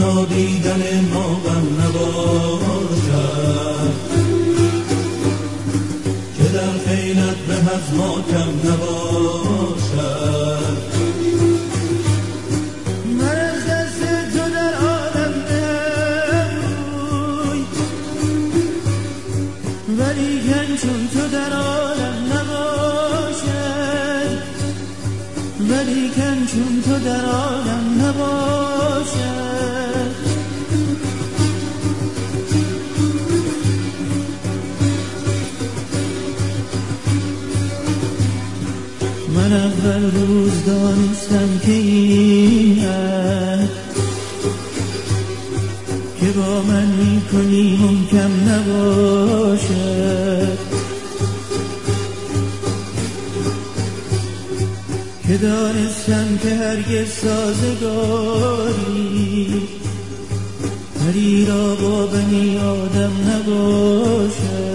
را نادیدن ما غم نباشد. که در خیلت به از ما کم نباشد. من از دست تو در عالم نموی ولی کن چون تو در عالم نباشد. ولی کن چون تو در عالم نباشد. اول روز دانستم که این که با من می‌کنی محکم نباشد. که دانستم که هرگز سازگاری پری را با بنی آدم نباشد.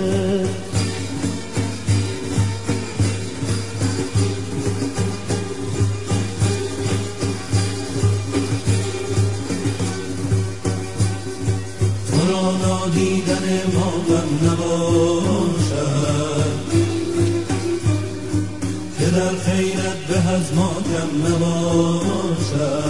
نباشد. که در خیرت به از ما نباشد.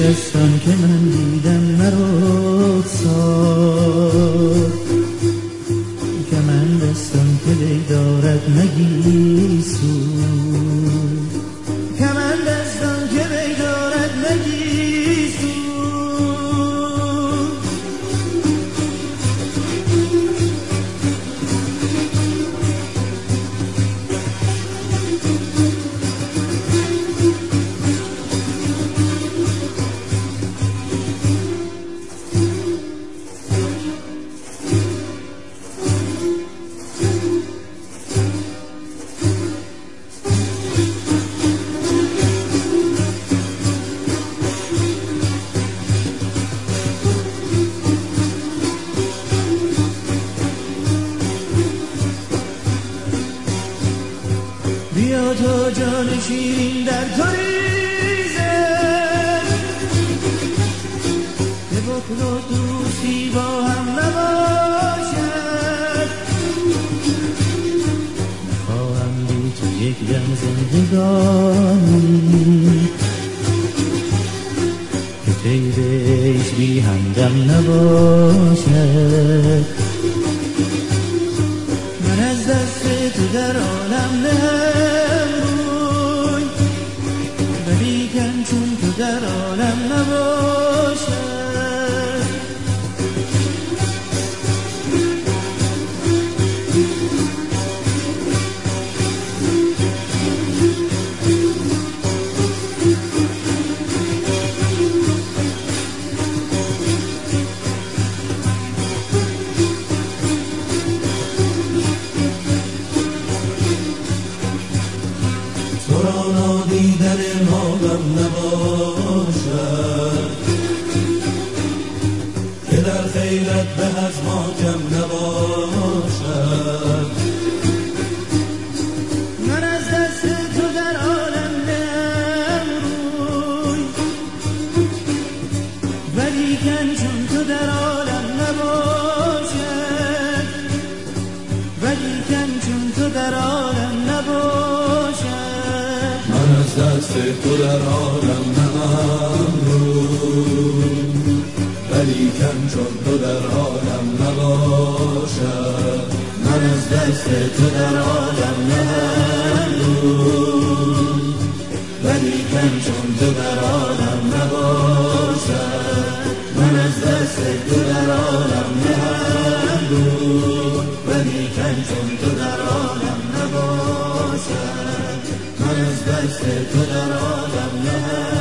بهشتستان که من دیدم نرخسار شیرین در تو ریزه بکر و دوستی با هم نباشد. خواهم بی تو یک دم زندگانی. که پیدش بی همدم نباشد. من از دست تو در ولیکن چون تو در عالم نباشد؟ من از دست تو در عالم نمرود ولیکن چون تو در عالم نباشد. من از دست تو در عالم نمرود ولیکن چون تو در عالم Hanız beste tutar olan nehe